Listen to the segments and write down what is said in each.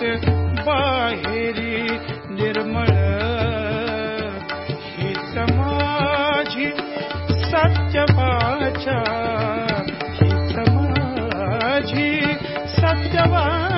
जात बाहेरी निर्मळ ही समाजी सत्य वाचा ही समाजी सत्यवा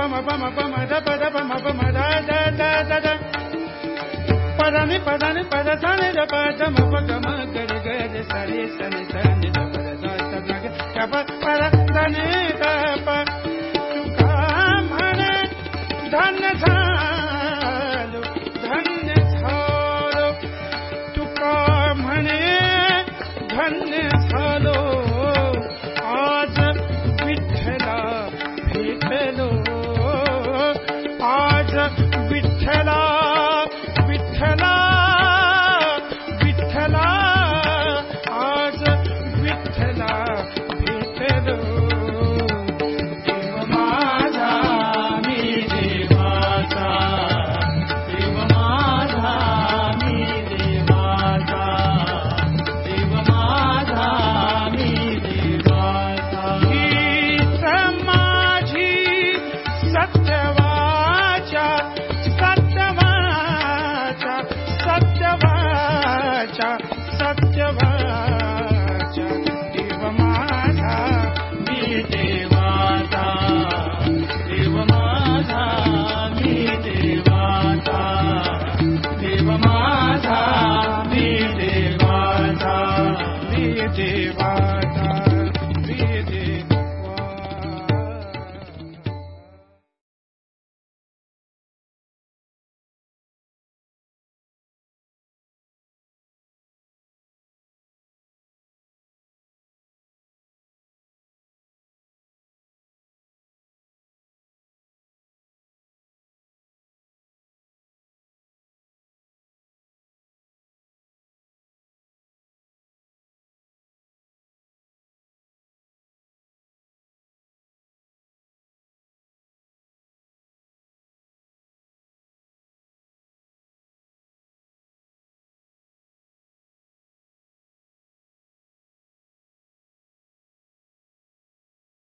పమ పమ పమ ద పద పమ పమ ద ద ద ద పదని పదని పద विठ्ठला देवा